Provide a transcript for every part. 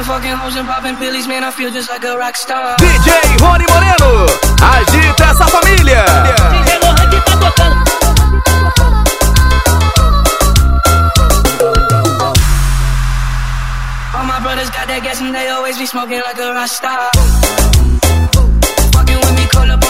been fucking hoes and popping pillies, man, I feel just like a rock star. DJ Rony Moreno, agita essa família. DJ Lohan que tá tocando. All my brothers got that gas and they always be smoking like a rock star. Fucking with me, call up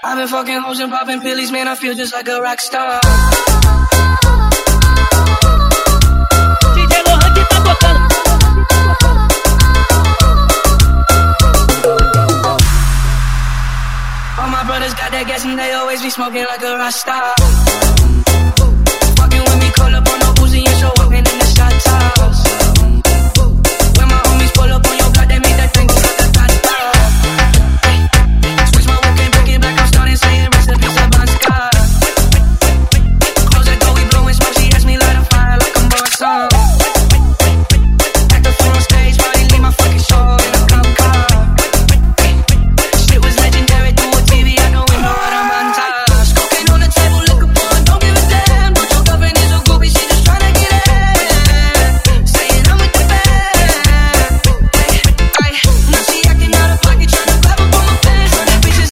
I've been fucking hoes and popping pillies, man, I feel just like a rock star. DJ Lohan que tá tocando. All my brothers got that gas and they always be smoking like a rock star.